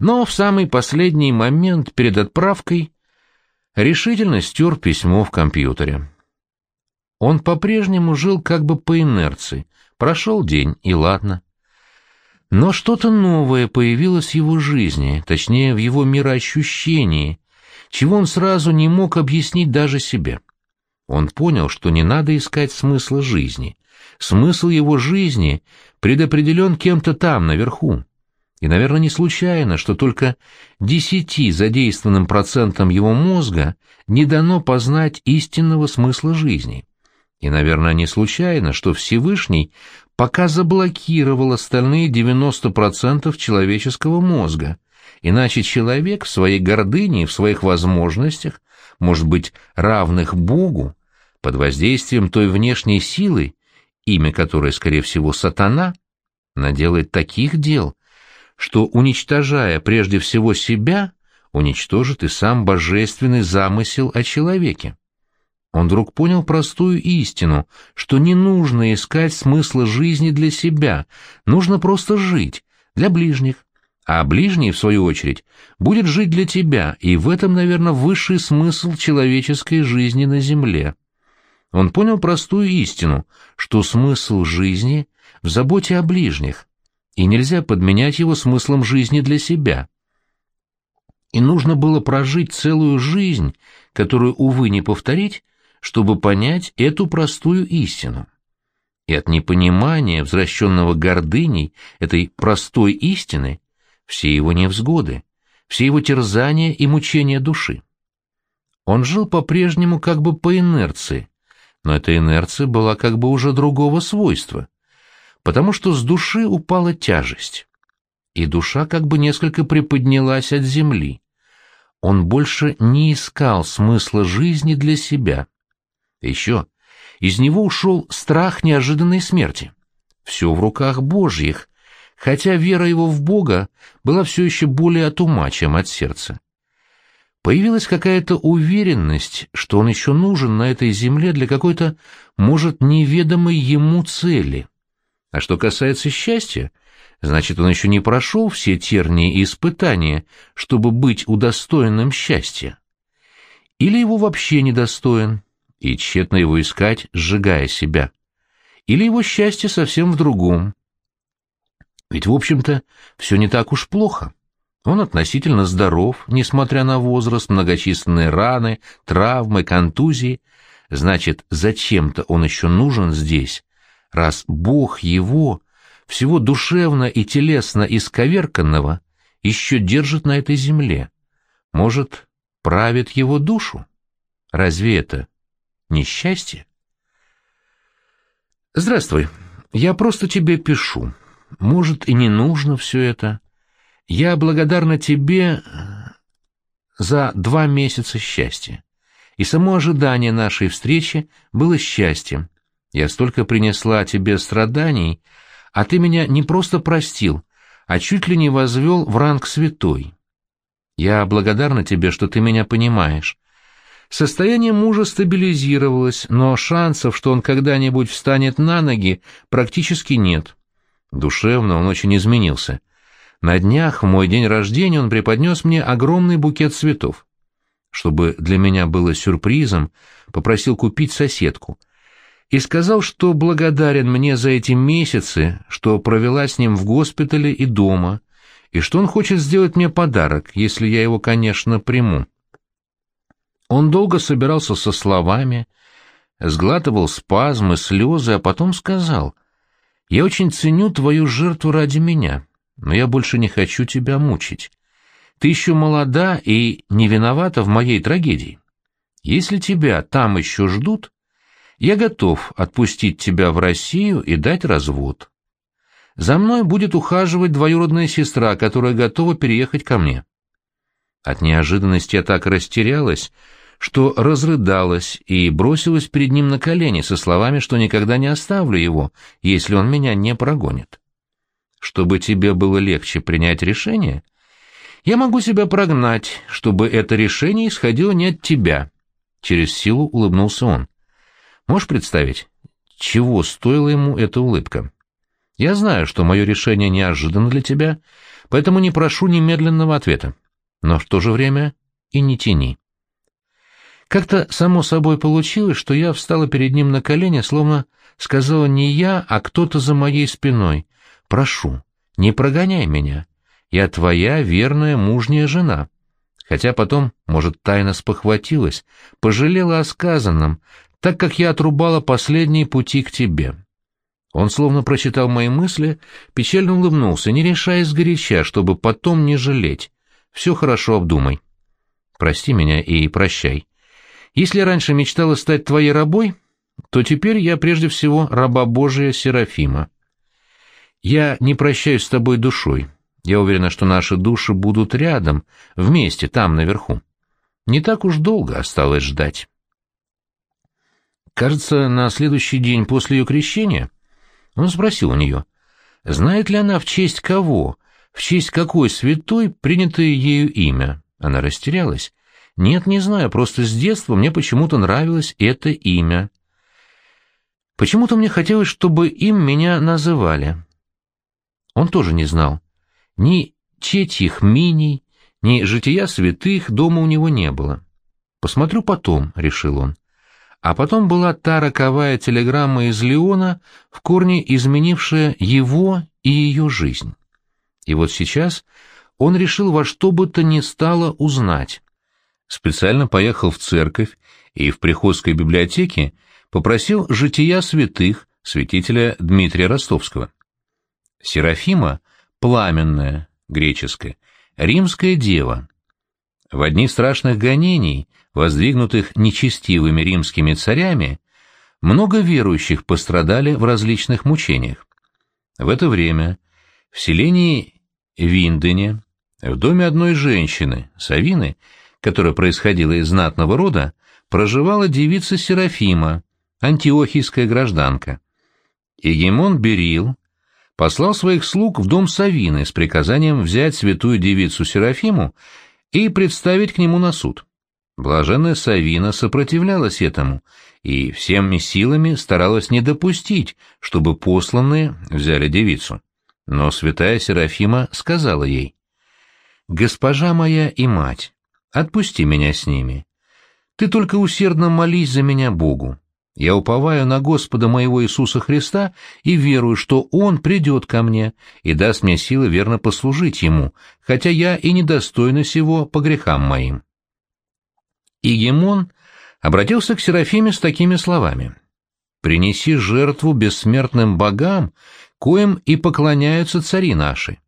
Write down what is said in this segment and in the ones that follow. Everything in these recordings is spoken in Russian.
Но в самый последний момент перед отправкой решительно стер письмо в компьютере. Он по-прежнему жил как бы по инерции. Прошел день, и ладно. Но что-то новое появилось в его жизни, точнее, в его мироощущении, чего он сразу не мог объяснить даже себе. Он понял, что не надо искать смысла жизни. Смысл его жизни предопределен кем-то там, наверху. И, наверное, не случайно, что только десяти задействованным процентам его мозга не дано познать истинного смысла жизни. И, наверное, не случайно, что Всевышний пока заблокировал остальные 90% человеческого мозга, иначе человек в своей гордыне и в своих возможностях, может быть, равных Богу, под воздействием той внешней силы, имя которой, скорее всего, сатана, наделает таких дел, что, уничтожая прежде всего себя, уничтожит и сам божественный замысел о человеке. Он вдруг понял простую истину, что не нужно искать смысла жизни для себя, нужно просто жить, для ближних. А ближний, в свою очередь, будет жить для тебя, и в этом, наверное, высший смысл человеческой жизни на земле. Он понял простую истину, что смысл жизни в заботе о ближних, и нельзя подменять его смыслом жизни для себя. И нужно было прожить целую жизнь, которую, увы, не повторить, чтобы понять эту простую истину. И от непонимания, возвращенного гордыней, этой простой истины, все его невзгоды, все его терзания и мучения души. Он жил по-прежнему как бы по инерции, но эта инерция была как бы уже другого свойства, потому что с души упала тяжесть, и душа как бы несколько приподнялась от земли. Он больше не искал смысла жизни для себя — еще из него ушел страх неожиданной смерти. Все в руках Божьих, хотя вера его в Бога была все еще более от ума, чем от сердца. Появилась какая-то уверенность, что он еще нужен на этой земле для какой-то, может, неведомой ему цели. А что касается счастья, значит, он еще не прошел все тернии и испытания, чтобы быть удостоенным счастья. Или его вообще недостоин, и тщетно его искать, сжигая себя. Или его счастье совсем в другом. Ведь, в общем-то, все не так уж плохо. Он относительно здоров, несмотря на возраст, многочисленные раны, травмы, контузии. Значит, зачем-то он еще нужен здесь, раз Бог его, всего душевно и телесно исковерканного, еще держит на этой земле. Может, правит его душу? Разве это Несчастье? Здравствуй. Я просто тебе пишу. Может, и не нужно все это. Я благодарна тебе э, за два месяца счастья. И само ожидание нашей встречи было счастьем. Я столько принесла тебе страданий, а ты меня не просто простил, а чуть ли не возвел в ранг святой. Я благодарна тебе, что ты меня понимаешь. Состояние мужа стабилизировалось, но шансов, что он когда-нибудь встанет на ноги, практически нет. Душевно он очень изменился. На днях, в мой день рождения, он преподнес мне огромный букет цветов. Чтобы для меня было сюрпризом, попросил купить соседку. И сказал, что благодарен мне за эти месяцы, что провела с ним в госпитале и дома, и что он хочет сделать мне подарок, если я его, конечно, приму. Он долго собирался со словами, сглатывал спазмы, слезы, а потом сказал, «Я очень ценю твою жертву ради меня, но я больше не хочу тебя мучить. Ты еще молода и не виновата в моей трагедии. Если тебя там еще ждут, я готов отпустить тебя в Россию и дать развод. За мной будет ухаживать двоюродная сестра, которая готова переехать ко мне». От неожиданности я так растерялась, что разрыдалась и бросилась перед ним на колени со словами, что никогда не оставлю его, если он меня не прогонит. Чтобы тебе было легче принять решение, я могу себя прогнать, чтобы это решение исходило не от тебя. Через силу улыбнулся он. Можешь представить, чего стоила ему эта улыбка? Я знаю, что мое решение неожиданно для тебя, поэтому не прошу немедленного ответа. Но в то же время и не тяни. Как-то само собой получилось, что я встала перед ним на колени, словно сказала не я, а кто-то за моей спиной. «Прошу, не прогоняй меня. Я твоя верная мужняя жена». Хотя потом, может, тайно спохватилась, пожалела о сказанном, так как я отрубала последние пути к тебе. Он словно прочитал мои мысли, печально улыбнулся, не решаясь сгоряча, чтобы потом не жалеть. Все хорошо обдумай. Прости меня и прощай. Если раньше мечтала стать твоей рабой, то теперь я прежде всего раба Божия Серафима. Я не прощаюсь с тобой душой. Я уверена, что наши души будут рядом, вместе, там, наверху. Не так уж долго осталось ждать. Кажется, на следующий день после ее крещения он спросил у нее, знает ли она в честь кого, в честь какой святой принято ею имя. Она растерялась. Нет, не знаю, просто с детства мне почему-то нравилось это имя. Почему-то мне хотелось, чтобы им меня называли. Он тоже не знал. Ни четьих миний, ни жития святых дома у него не было. «Посмотрю потом», — решил он. А потом была та роковая телеграмма из Леона, в корне изменившая его и ее жизнь. И вот сейчас он решил во что бы то ни стало узнать. Специально поехал в церковь и в приходской библиотеке попросил жития святых святителя Дмитрия Ростовского. Серафима — пламенная, греческая, римская дева. В одни страшных гонений, воздвигнутых нечестивыми римскими царями, много верующих пострадали в различных мучениях. В это время в селении Виндене, в доме одной женщины, Савины, которая происходила из знатного рода, проживала девица Серафима, антиохийская гражданка. Егемон Берил послал своих слуг в дом Савины с приказанием взять святую девицу Серафиму и представить к нему на суд. Блаженная Савина сопротивлялась этому и всеми силами старалась не допустить, чтобы посланные взяли девицу. Но святая Серафима сказала ей, «Госпожа моя и мать, отпусти меня с ними. Ты только усердно молись за меня Богу. Я уповаю на Господа моего Иисуса Христа и верую, что Он придет ко мне и даст мне силы верно послужить Ему, хотя я и недостойна сего по грехам моим». И Гемон обратился к Серафиме с такими словами. «Принеси жертву бессмертным богам, коим и поклоняются цари наши».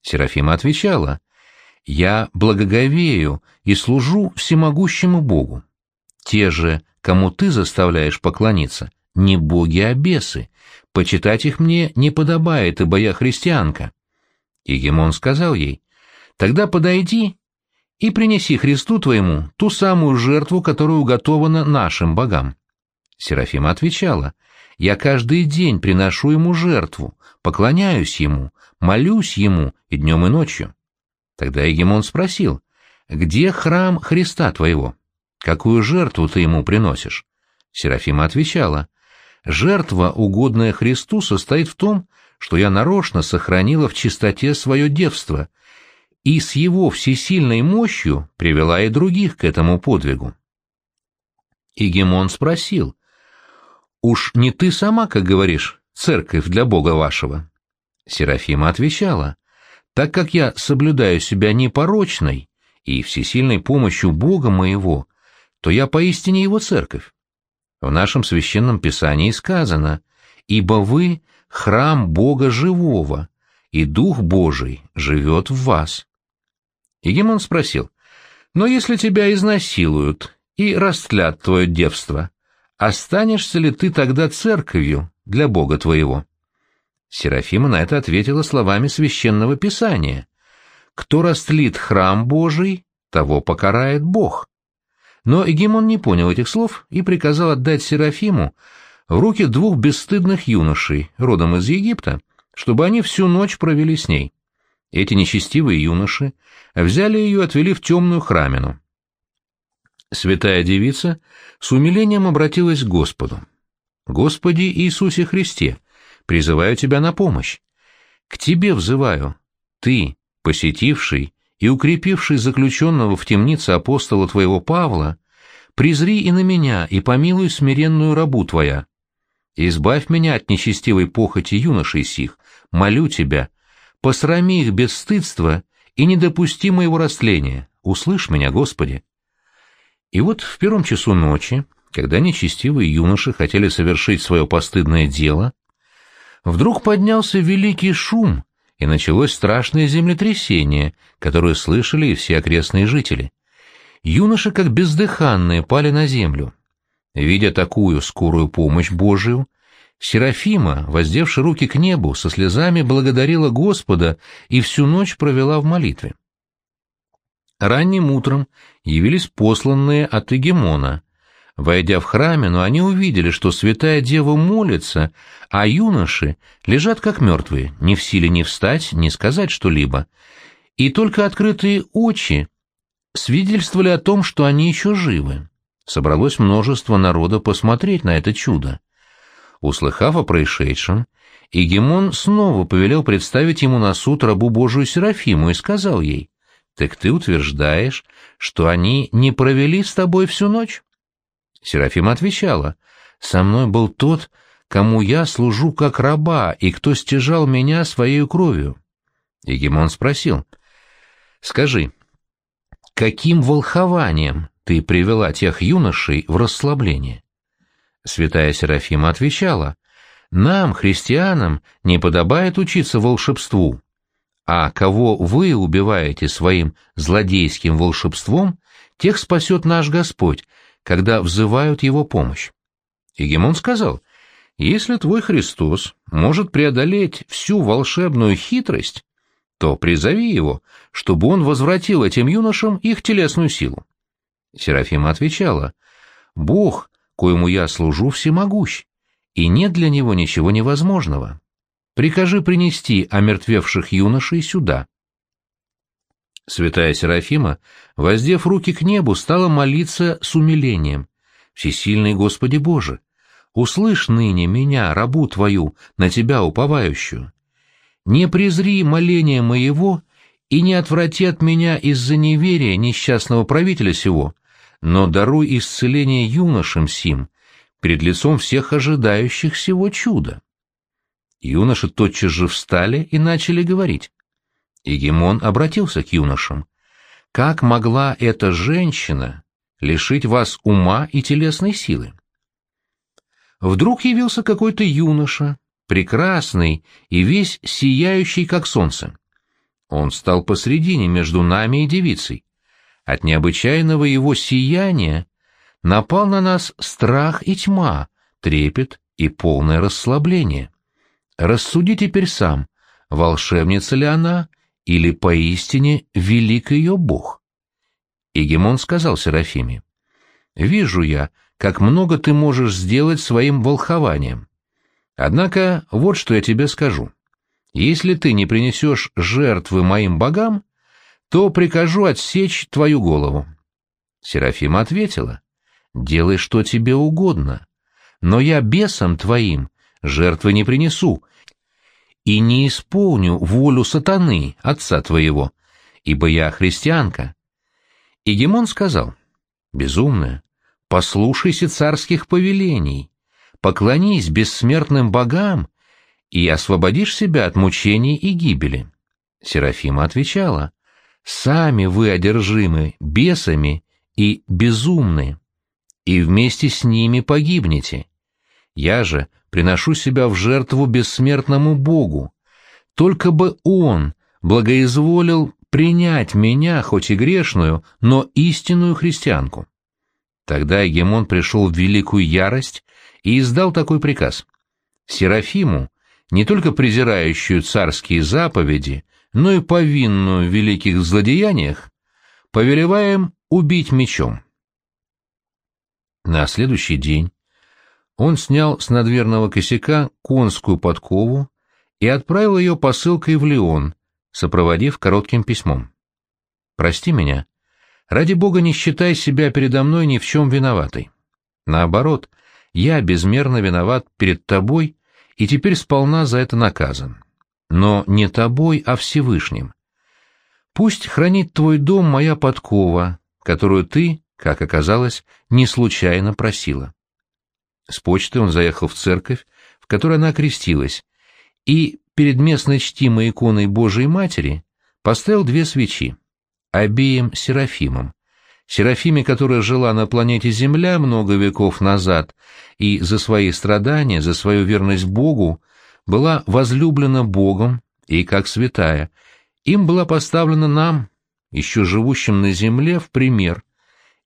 Серафима отвечала, «Я благоговею и служу всемогущему Богу. Те же, кому ты заставляешь поклониться, не боги, а бесы. Почитать их мне не подобает, ибо я христианка». И Гемон сказал ей, «Тогда подойди и принеси Христу твоему ту самую жертву, которая уготована нашим богам». Серафима отвечала, «Я каждый день приношу ему жертву, поклоняюсь ему, молюсь ему и днем, и ночью». Тогда Егемон спросил, «Где храм Христа твоего? Какую жертву ты ему приносишь?» Серафима отвечала, «Жертва, угодная Христу, состоит в том, что я нарочно сохранила в чистоте свое девство, и с его всесильной мощью привела и других к этому подвигу. Игемон спросил, «Уж не ты сама, как говоришь, церковь для Бога вашего?» Серафима отвечала, «Так как я соблюдаю себя непорочной и всесильной помощью Бога моего, то я поистине его церковь. В нашем священном писании сказано, «Ибо вы — храм Бога живого, и Дух Божий живет в вас». Егемон спросил, «Но если тебя изнасилуют и растлят твое девство, останешься ли ты тогда церковью для Бога твоего?» Серафима на это ответила словами священного писания. «Кто растлит храм Божий, того покарает Бог». Но Егемон не понял этих слов и приказал отдать Серафиму в руки двух бесстыдных юношей, родом из Египта, чтобы они всю ночь провели с ней. Эти нечестивые юноши взяли ее и отвели в темную храмину. Святая девица с умилением обратилась к Господу. «Господи Иисусе Христе, призываю тебя на помощь. К тебе взываю, ты, посетивший и укрепивший заключенного в темнице апостола твоего Павла, презри и на меня, и помилуй смиренную рабу твоя. Избавь меня от нечестивой похоти юношей сих, молю тебя, посрами их бесстыдство и не допусти моего растления. Услышь меня, Господи. И вот в первом часу ночи, когда нечестивые юноши хотели совершить свое постыдное дело, вдруг поднялся великий шум, и началось страшное землетрясение, которое слышали и все окрестные жители. Юноши, как бездыханные, пали на землю. Видя такую скорую помощь Божию, Серафима, воздевши руки к небу, со слезами благодарила Господа и всю ночь провела в молитве. Ранним утром явились посланные от Егемона. Войдя в храме, но они увидели, что святая дева молится, а юноши лежат как мертвые, не в силе ни встать, ни сказать что-либо. И только открытые очи свидетельствовали о том, что они еще живы. Собралось множество народа посмотреть на это чудо. Услыхав о происшедшем, Игемон снова повелел представить ему на суд рабу Божию Серафиму и сказал ей, «Так ты утверждаешь, что они не провели с тобой всю ночь?» Серафима отвечала, «Со мной был тот, кому я служу как раба, и кто стяжал меня своей кровью». Егемон спросил, «Скажи, каким волхованием ты привела тех юношей в расслабление?» Святая Серафима отвечала, «Нам, христианам, не подобает учиться волшебству, а кого вы убиваете своим злодейским волшебством, тех спасет наш Господь, когда взывают его помощь». Егемон сказал, «Если твой Христос может преодолеть всю волшебную хитрость, то призови его, чтобы он возвратил этим юношам их телесную силу». Серафима отвечала, «Бог коему я служу, всемогущ, и нет для него ничего невозможного. Прикажи принести омертвевших юношей сюда». Святая Серафима, воздев руки к небу, стала молиться с умилением. «Всесильный Господи Боже, услышь ныне меня, рабу Твою, на Тебя уповающую. Не презри моления моего и не отврати от меня из-за неверия несчастного правителя сего, но даруй исцеление юношам сим, перед лицом всех ожидающих всего чуда. Юноши тотчас же встали и начали говорить. Егемон обратился к юношам. «Как могла эта женщина лишить вас ума и телесной силы?» Вдруг явился какой-то юноша, прекрасный и весь сияющий, как солнце. Он стал посредине между нами и девицей. От необычайного его сияния напал на нас страх и тьма, трепет и полное расслабление. Рассуди теперь сам, волшебница ли она, или поистине велик ее Бог. Егемон сказал Серафиме, «Вижу я, как много ты можешь сделать своим волхованием. Однако вот что я тебе скажу. Если ты не принесешь жертвы моим богам, то прикажу отсечь твою голову. Серафима ответила, делай, что тебе угодно, но я бесам твоим жертвы не принесу и не исполню волю сатаны, отца твоего, ибо я христианка. И Гемон сказал, безумная, послушайся царских повелений, поклонись бессмертным богам и освободишь себя от мучений и гибели. Серафима отвечала, Сами вы одержимы бесами и безумны, и вместе с ними погибнете. Я же приношу себя в жертву бессмертному Богу. Только бы Он благоизволил принять меня, хоть и грешную, но истинную христианку. Тогда Егемон пришел в великую ярость и издал такой приказ. Серафиму, не только презирающую царские заповеди, но и повинную в великих злодеяниях, повелеваем убить мечом. На следующий день он снял с надверного косяка конскую подкову и отправил ее посылкой в Лион, сопроводив коротким письмом. «Прости меня. Ради Бога не считай себя передо мной ни в чем виноватой. Наоборот, я безмерно виноват перед тобой и теперь сполна за это наказан. Но не тобой, а Всевышним. Пусть хранит твой дом моя подкова, которую ты, как оказалось, не случайно просила. С почты он заехал в церковь, в которой она окрестилась, и перед местной чтимой иконой Божией Матери поставил две свечи, обеим Серафимам. Серафиме, которая жила на планете Земля много веков назад и за свои страдания, за свою верность Богу, была возлюблена Богом и как святая, им была поставлена нам, еще живущим на Земле, в пример,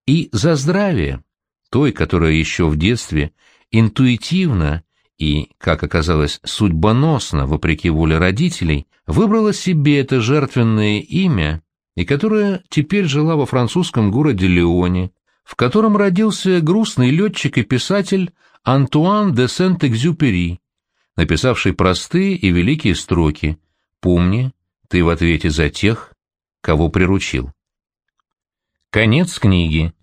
и за здравие, той, которая еще в детстве интуитивно и, как оказалось, судьбоносно, вопреки воле родителей, выбрала себе это жертвенное имя и которая теперь жила во французском городе Лионе, в котором родился грустный летчик и писатель Антуан де Сент-Экзюпери, написавший простые и великие строки «Помни, ты в ответе за тех, кого приручил». Конец книги.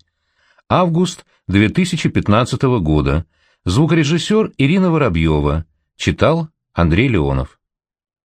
Август 2015 года. Звукорежиссер Ирина Воробьева. Читал Андрей Леонов.